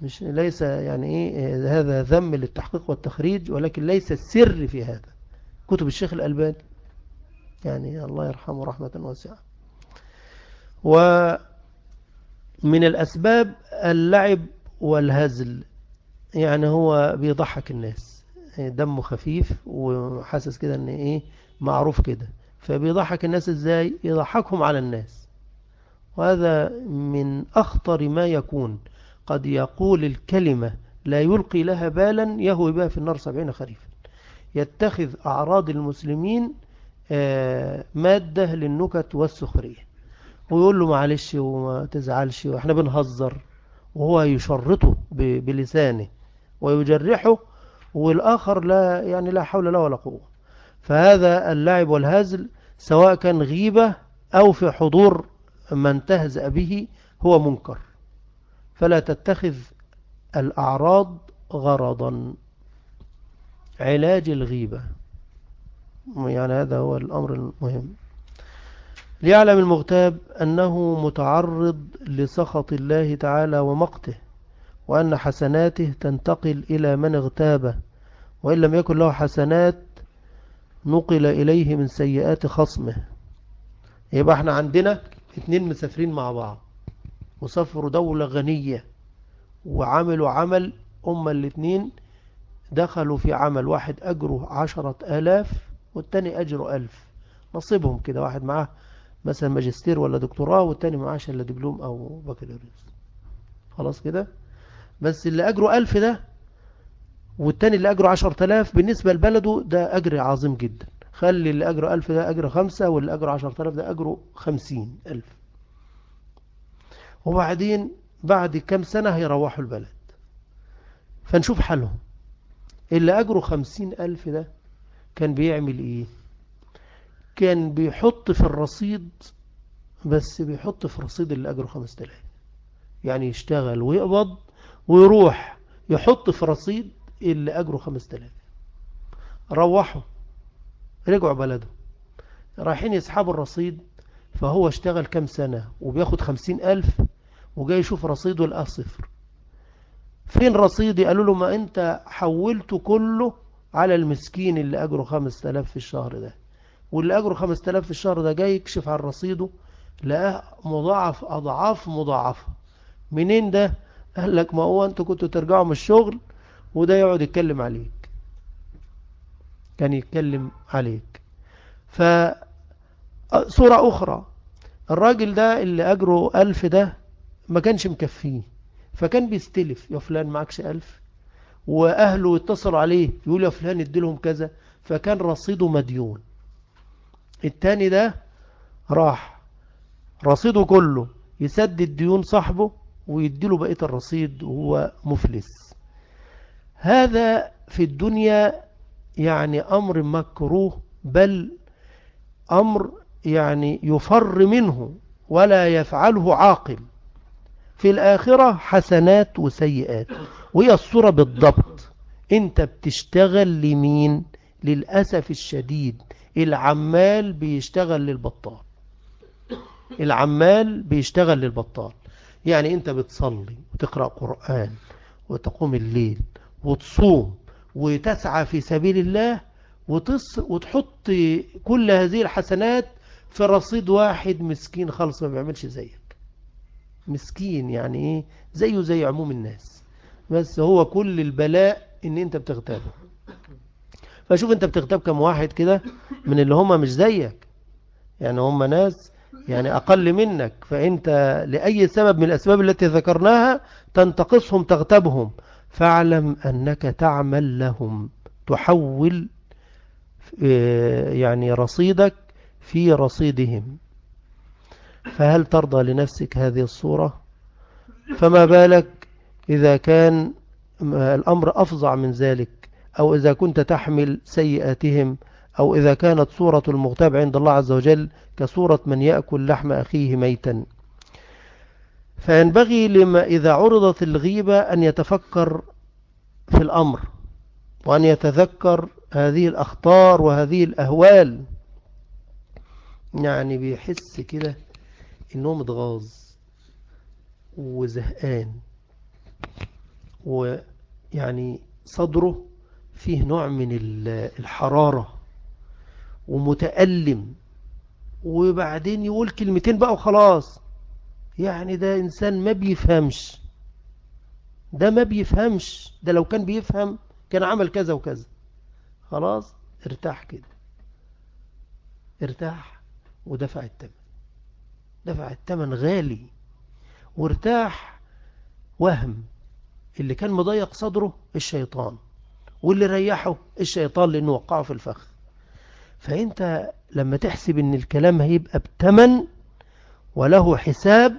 مش ليس يعني إيه هذا ذم للتحقيق والتخريج ولكن ليس السر في هذا. كتب الشيخ الألباني يعني الله يرحمه رحمة واسعة. ومن الأسباب اللعب والهزل يعني هو بيضحك الناس. دمه خفيف وحاسس كده إن إيه معروف كده. فبيضحك الناس إزاي؟ يضحكهم على الناس. وهذا من أخطر ما يكون. قد يقول الكلمة لا يلقي لها بالا يهوي بها في النار سبعين خريفا. يتخذ أعراض المسلمين مادة للنكت والسخرية. ويقول له معلش وما تزعلش وإحنا بنهزر. وهو يشرطه بلسانه ويجرحه والآخر لا يعني لا حول له ولا قوة. فهذا اللعب والهزل سواء كان غيبة أو في حضور من تهزأ به هو منكر. فلا تتخذ الأعراض غرضا. علاج الغيبة. يعني هذا هو الأمر المهم. ليعلم المغتاب أنه متعرض لسخط الله تعالى ومقته وأن حسناته تنتقل إلى من اغتابه وإن لم يكن له حسنات نقل إليه من سيئات خصمه. يبقى إحنا عندنا اتنين مسافرين مع بعض وسافروا دولة غنية وعملوا عمل أما الاتنين دخلوا في عمل واحد أجره عشرة آلاف والتاني أجره ألف. نصيبهم كده واحد معاه مثلا ماجستير ولا دكتوراه والتاني معاش الا دبلوم أو بكالوريوس. خلاص كده؟ بس اللي أجره ألف ده والتاني اللي أجره عشر تلاف بالنسبة لبلده ده أجر عظيم جدا. خلي اللي أجره ألف ده أجر خمسة واللي عشر تلاف ده أجره خمسين ألف. وبعدين بعد كم سنة هيروحوا البلد. فنشوف حالهم. اللي خمسين ألف ده كان بيعمل إيه؟ كان بيحط في الرصيد بس بيحط في رصيد اللي خمس تلاف يعني يشتغل ويقبض ويروح يحط في رصيد اللي خمس تلاف روحوا رجعوا بلده. رايحين يسحبوا الرصيد فهو اشتغل كم سنة؟ وبياخد خمسين ألف وجاي يشوف رصيده لقاه صفر. فين رصيدي؟ قالوا له ما أنت حولته كله على المسكين اللي أجره خمس تلاف في الشهر ده. واللي أجره خمس تلاف في الشهر ده جاي يكشف عن رصيده لقاه مضاعف أضعاف مضاعفة. منين ده؟ قال لك ما هو أنتوا كنتوا ترجعوا من الشغل وده يقعد يتكلم عليك. كان يتكلم عليك. فصورة أخرى الراجل ده اللي أجره ألف ده ما كانش مكفيه فكان بيستلف. يا فلان معكش ألف؟ وأهله اتصلوا عليه يقول يا فلان اديلهم كذا. فكان رصيده مديون. التاني ده راح رصيده كله يسدد ديون صاحبه ويديله بقية الرصيد وهو مفلس. هذا في الدنيا يعني أمر مكروه بل أمر يعني يفر منه ولا يفعله عاقل. في الآخرة حسنات وسيئات. وهي الصورة بالضبط. انت بتشتغل لمين؟ للأسف الشديد العمال بيشتغل للبطال. العمال بيشتغل للبطال. يعني انت بتصلي وتقرأ قرآن وتقوم الليل وتصوم وتسعى في سبيل الله وتص وتحط كل هذه الحسنات في رصيد واحد مسكين خالص ما بيعملش زيك. مسكين يعني إيه؟ زيه زي عموم الناس. بس هو كل البلاء إن أنت بتغتابه. فشوف أنت بتغتاب كم واحد كده من اللي هم مش زيك. يعني هم ناس يعني أقل منك. فأنت لأي سبب من الأسباب التي ذكرناها تنتقصهم تغتبهم فاعلم أنك تعمل لهم. تحول آه، يعني رصيدك في رصيدهم. فهل ترضى لنفسك هذه الصورة؟ فما بالك إذا كان الأمر أفظع من ذلك أو إذا كنت تحمل سيئاتهم أو إذا كانت صورة المغتاب عند الله عز وجل كصورة من يأكل لحم أخيه ميتا. فينبغي لما إذا عرضت الغيبة أن يتفكر في الأمر وأن يتذكر هذه الأخطار وهذه الأهوال يعني بيحس كده إنه متغاظ وزهقان. ويعني صدره فيه نوع من الحرارة ومتألم وبعدين يقول كلمتين بقى وخلاص. يعني ده إنسان ما بيفهمش. ده ما بيفهمش. ده لو كان بيفهم كان عمل كذا وكذا. خلاص ارتاح كده. ارتاح ودفع التمن. دفع التمن غالي. وارتاح وهم. اللي كان مضيق صدره الشيطان واللي ريحه الشيطان لأنه وقعه في الفخ. فأنت لما تحسب إن الكلام هيبقى بتمن وله حساب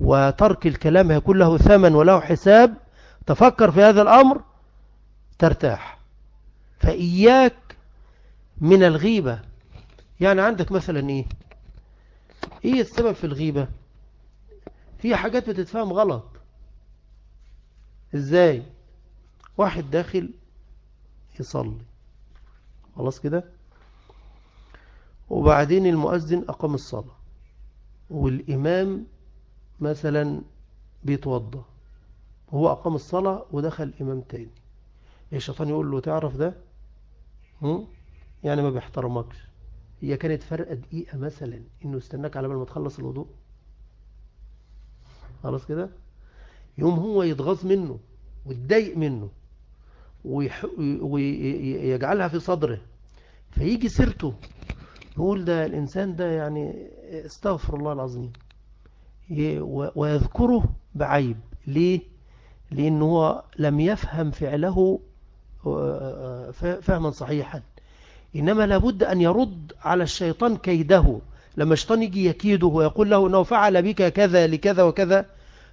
وترك الكلام هيكون له ثمن وله حساب تفكر في هذا الأمر ترتاح. فإياك من الغيبة. يعني عندك مثلا إيه؟ إيه السبب في الغيبة؟ في حاجات بتتفهم غلط. إزاي؟ واحد داخل يصلي. خلاص كده؟ وبعدين المؤذن أقام الصلاة. والإمام مثلا بيتوضى هو أقام الصلاة ودخل إمام تاني. الشيطان يقول له تعرف ده؟ يعني ما بيحترمكش. هي كانت فرقة دقيقة مثلا إنه استناك على ما تخلص الوضوء. خلاص كده؟ يوم هو يتغاظ منه ويتضايق منه ويجعلها في صدره. فيجي سيرته يقول ده الإنسان ده يعني استغفر الله العظيم ويذكره بعيب. ليه؟ لأنه هو لم يفهم فعله فهما صحيحا. إنما لابد أن يرد على الشيطان كيده. لما الشيطان يجي يكيده ويقول له أنه فعل بك كذا لكذا وكذا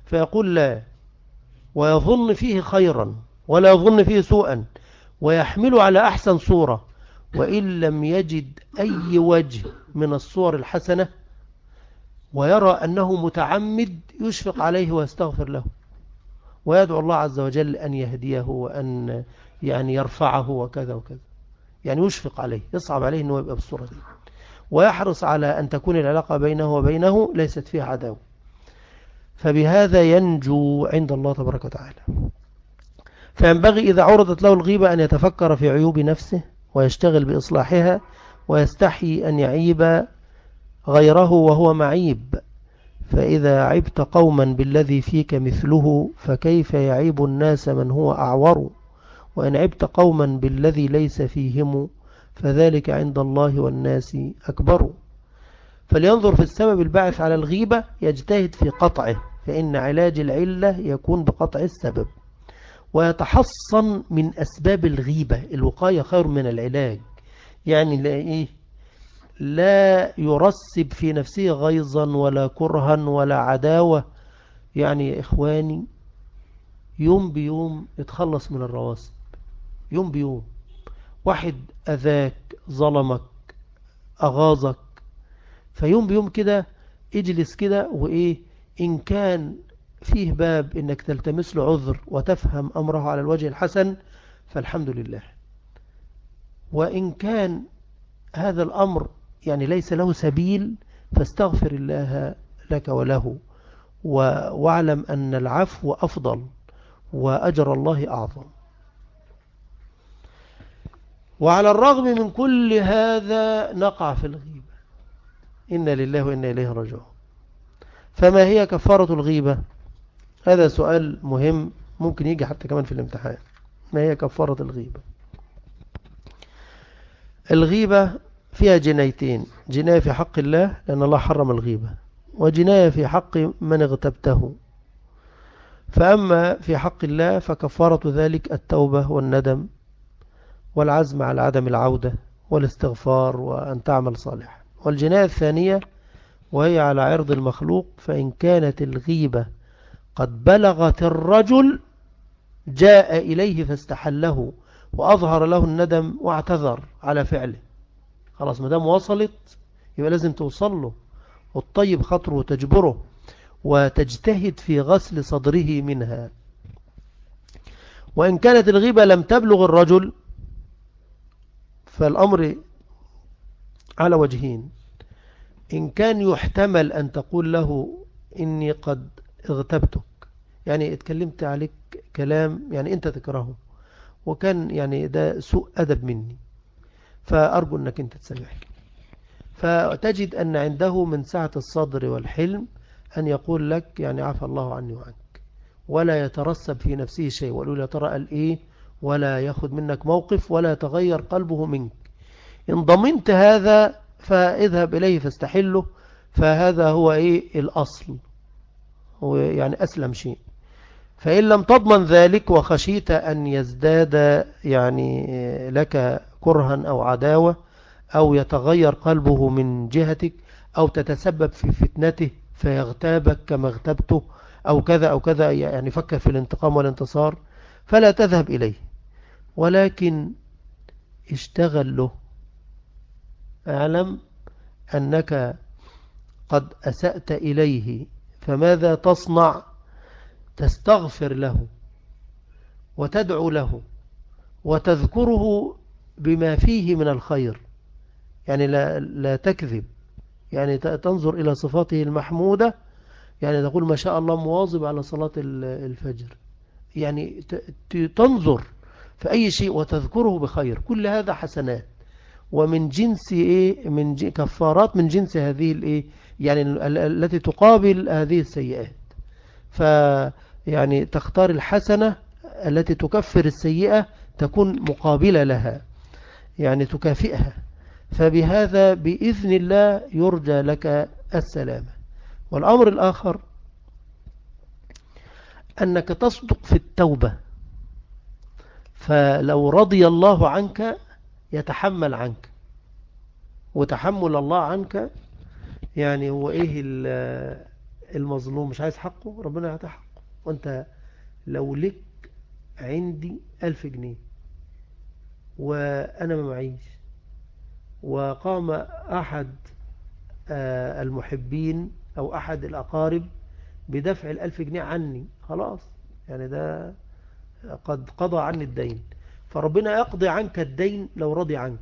فيقول لا ويظن فيه خيرا ولا يظن فيه سوءا ويحمل على أحسن صورة. وإن لم يجد أي وجه من الصور الحسنة ويرى أنه متعمد يشفق عليه ويستغفر له. ويدعو الله عز وجل أن يهديه وأن يعني يرفعه وكذا وكذا. يعني يشفق عليه يصعب عليه أنه يبقى بالصورة دي. ويحرص على أن تكون العلاقة بينه وبينه ليست فيها عداوة. فبهذا ينجو عند الله تبارك وتعالى. فينبغي إذا عرضت له الغيبة أن يتفكر في عيوب نفسه ويشتغل بإصلاحها ويستحي أن يعيب غيره وهو معيب. فإذا عبت قوما بالذي فيك مثله فكيف يعيب الناس من هو أعور؟ وإن عبت قوما بالذي ليس فيهم فذلك عند الله والناس أكبر. فلينظر في السبب الباعث على الغيبة يجتهد في قطعه فإن علاج العلة يكون بقطع السبب. ويتحصن من أسباب الغيبة الوقاية خير من العلاج. يعني لا, إيه؟ لا يرسب في نفسه غيظا ولا كرها ولا عداوة. يعني يا إخواني يوم بيوم يتخلص من الرواسب. يوم بيوم. واحد أذاك ظلمك أغاظك فيوم بيوم كده اجلس كده وإيه إن كان فيه باب إنك تلتمس له عذر وتفهم أمره على الوجه الحسن فالحمد لله. وإن كان هذا الأمر يعني ليس له سبيل فاستغفر الله لك وله واعلم أن العفو أفضل وأجر الله أعظم. وعلى الرغم من كل هذا نقع في الغيبة. إن لله وإنا إليه رجعون فما هي كفارة الغيبة؟ هذا سؤال مهم ممكن يجي حتى كمان في الامتحان. ما هي كفارة الغيبة؟ الغيبة فيها جنايتين جناية في حق الله لأن الله حرم الغيبة وجناية في حق من اغتبته. فأما في حق الله فكفارة ذلك التوبة والندم والعزم على عدم العودة والاستغفار وأن تعمل صالحا. والجناية الثانية وهي على عرض المخلوق فإن كانت الغيبة قد بلغت الرجل جاء إليه فاستحله وأظهر له الندم واعتذر على فعله. خلاص مدام وصلت يبقى لازم توصل له. والطيب خطره وتجبره وتجتهد في غسل صدره منها. وإن كانت الغيبة لم تبلغ الرجل فالأمر على وجهين. إن كان يحتمل أن تقول له إني قد اغتبتك يعني اتكلمت عليك كلام يعني أنت تكرهه وكان يعني ده سوء أدب مني فأرجو أنك أنت تسامحني. فتجد أن عنده من سعة الصدر والحلم أن يقول لك يعني عفى الله عني وعنك ولا يترسب في نفسه شيء وقالوا لا ترى الإيه؟ ولا يأخذ منك موقف ولا يتغير قلبه منك. إن ضمنت هذا فاذهب إليه فاستحله فهذا هو إيه؟ الأصل. هو يعني أسلم شيء. فإن لم تضمن ذلك وخشيت أن يزداد يعني لك كرها أو عداوة أو يتغير قلبه من جهتك أو تتسبب في فتنته فيغتابك كما اغتبته أو كذا أو كذا يعني فكر في الانتقام والانتصار فلا تذهب إليه. ولكن اشتغل له. أعلم أنك قد أسأت إليه فماذا تصنع؟ تستغفر له وتدعو له وتذكره بما فيه من الخير. يعني لا, لا تكذب. يعني تنظر إلى صفاته المحمودة يعني تقول ما شاء الله مواظب على صلاة الفجر. يعني تنظر في أي شيء وتذكره بخير. كل هذا حسنات. ومن جنس إيه من كفارات من جنس هذه الإيه يعني التي تقابل هذه السيئات. فيعني تختار الحسنة التي تكفر السيئة تكون مقابلة لها يعني تكافئها. فبهذا بإذن الله يرجى لك السلامة والأمر الآخر أنك تصدق في التوبة. فلو رضي الله عنك يتحمل عنك. وتحمل الله عنك يعني هو إيه المظلوم؟ مش عايز حقه؟ ربنا يعطي حقه. وأنت لو لك عندي ألف جنيه وأنا ما معيش وقام أحد آه، المحبين أو أحد الأقارب بدفع الألف جنيه عني خلاص. يعني ده قد قضى عني الدين. فربنا يقضي عنك الدين لو رضي عنك.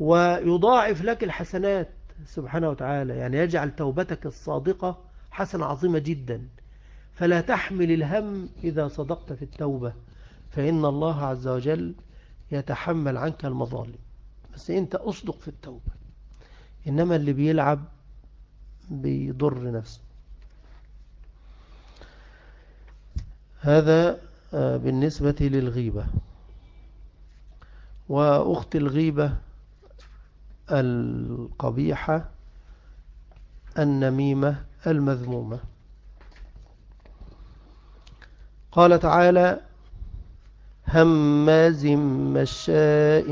ويضاعف لك الحسنات سبحانه وتعالى. يعني يجعل توبتك الصادقة حسنة عظيمة جدا. فلا تحمل الهم إذا صدقت في التوبة. فإن الله عز وجل يتحمل عنك المظالم. بس أنت أصدق في التوبة. إنما اللي بيلعب بيضر نفسه. هذا بالنسبة للغيبة. وأخت الغيبة القبيحة النميمة المذمومة. قال تعالى هماز مشاء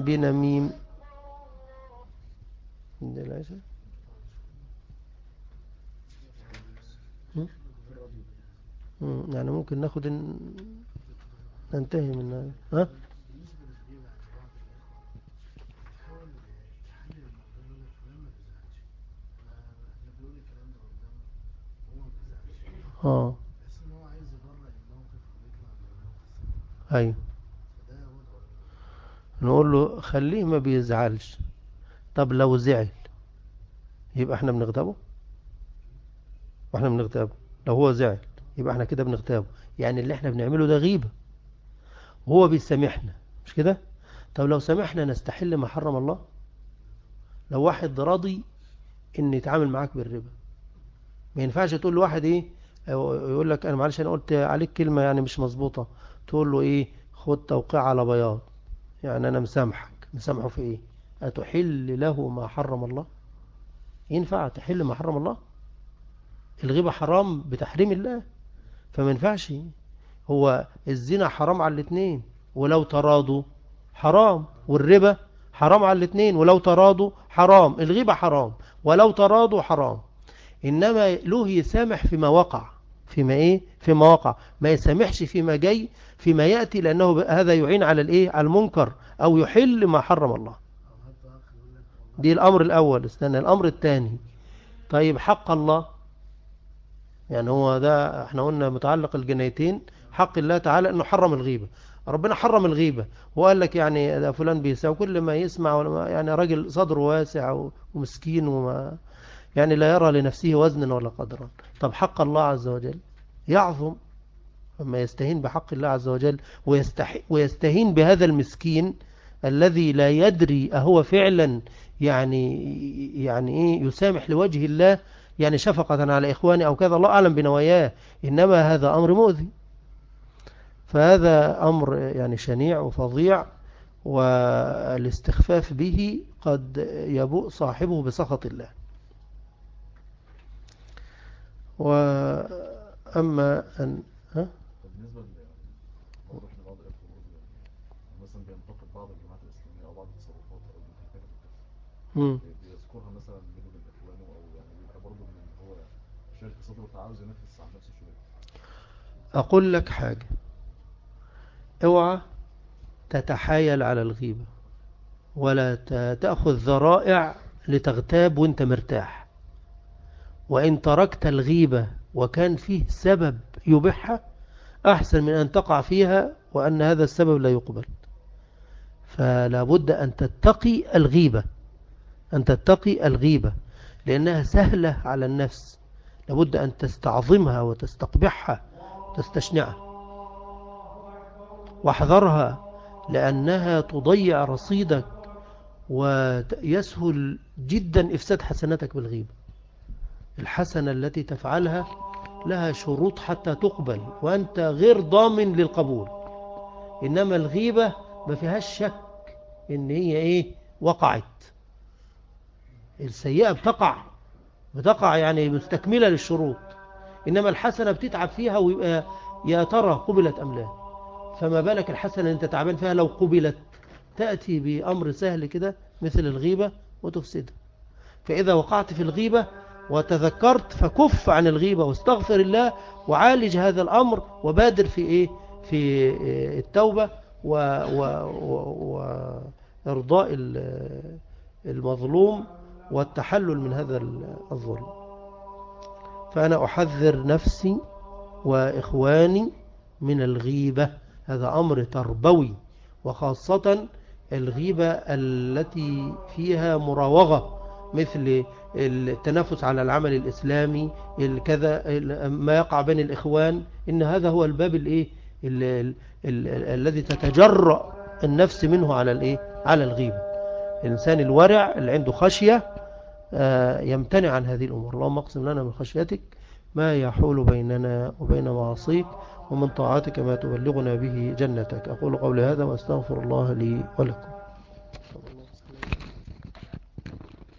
بنميم. يعني ممكن ناخد ننتهي من ها؟ آه. أيوه. نقول له خليه ما بيزعلش. طب لو زعل يبقى إحنا بنغتابه وإحنا بنغتابه لو هو زعل يبقى إحنا كده بنغتابه. يعني اللي إحنا بنعمله ده غيبة. وهو بيسامحنا. مش كده؟ طب لو سامحنا نستحل ما حرم الله؟ لو واحد راضي إن يتعامل معاك بالربا. ما ينفعش تقول لواحد إيه؟ يقول لك أنا معلش أنا قلت عليك كلمة يعني مش مظبوطة. تقول له إيه؟ خد توقيع على بياض. يعني أنا مسامحك. مسامحه في إيه؟ أتحل له ما حرم الله؟ ينفع تحل ما حرم الله؟ الغيبة حرام بتحريم الله. فما ينفعش. هو الزنا حرام على الاثنين ولو تراضوا حرام والربا حرام على الاثنين ولو تراضوا حرام الغيبة حرام ولو تراضوا حرام. إنما له يسامح فيما وقع. فيما إيه؟ فيما وقع. ما يسامحش فيما جاي فيما يأتي لأنه هذا يعين على الإيه؟ على المنكر أو يحل ما حرم الله. دي الأمر الأول. استنى الأمر الثاني. طيب حق الله. يعني هو ده إحنا قلنا متعلق الجنايتين حق الله تعالى انه حرم الغيبة. ربنا حرم الغيبة وقال لك يعني ده فلان بيساوي كل ما يسمع يعني راجل صدره واسع ومسكين وما يعني لا يرى لنفسه وزنا ولا قدرا. طب حق الله عز وجل يعظم لما يستهين بحق الله عز وجل ويستهين بهذا المسكين الذي لا يدري أهو فعلا يعني يعني إيه يسامح لوجه الله يعني شفقة على إخواني أو كذا الله أعلم بنواياه. إنما هذا أمر مؤذي. فهذا أمر يعني شنيع وفظيع والاستخفاف به قد يبوء صاحبه بسخط الله. وأما أن ها؟ بالنسبة الأخوة. مثلا بينتقد بعض الجماعات الإسلامية أو بعض التصرفات أو بيذكرها مثلا بينه وبين إخوانه أو يعني بيبقى برضه من هو شارك صدره فعاوز ينفس عن نفسه شوية أقول لك حاجة. اوعى تتحايل على الغيبة ولا تأخذ ذرائع لتغتاب وانت مرتاح. وإن تركت الغيبة وكان فيه سبب يبحها أحسن من أن تقع فيها وأن هذا السبب لا يقبل. فلا بد أن تتقي الغيبة أن تتقي الغيبة لأنها سهلة على النفس. لابد أن تستعظمها وتستقبحها. تستشنعها واحذرها لأنها تضيع رصيدك ويسهل جدا إفساد حسناتك بالغيبة. الحسنة التي تفعلها لها شروط حتى تقبل وأنت غير ضامن للقبول. إنما الغيبة ما فيهاش شك إن هي إيه؟ وقعت. السيئة بتقع بتقع يعني مستكملة للشروط. إنما الحسنة بتتعب فيها ويبقى يا ترى قبلت أم لا؟ فما بالك الحسنة أنت تعبان فيها لو قبلت؟ تأتي بأمر سهل كده مثل الغيبة وتفسدها فإذا وقعت في الغيبة وتذكرت فكف عن الغيبة واستغفر الله وعالج هذا الأمر وبادر في إيه؟ في التوبة وإرضاء المظلوم والتحلل من هذا الظلم. فأنا أحذر نفسي وإخواني من الغيبة. هذا أمر تربوي وخاصة الغيبة التي فيها مراوغة مثل التنافس على العمل الإسلامي الكذا ما يقع بين الإخوان. إن هذا هو الباب الإيه؟ الذي تتجرأ النفس منه على الإيه؟ على الغيبة. الإنسان الورع اللي عنده خشية يمتنع عن هذه الأمور. اللهم اقسم لنا من خشيتك ما يحول بيننا وبين معاصيك ومن طاعتك ما تبلغنا به جنتك. أقول قولي هذا وأستغفر الله لي ولكم.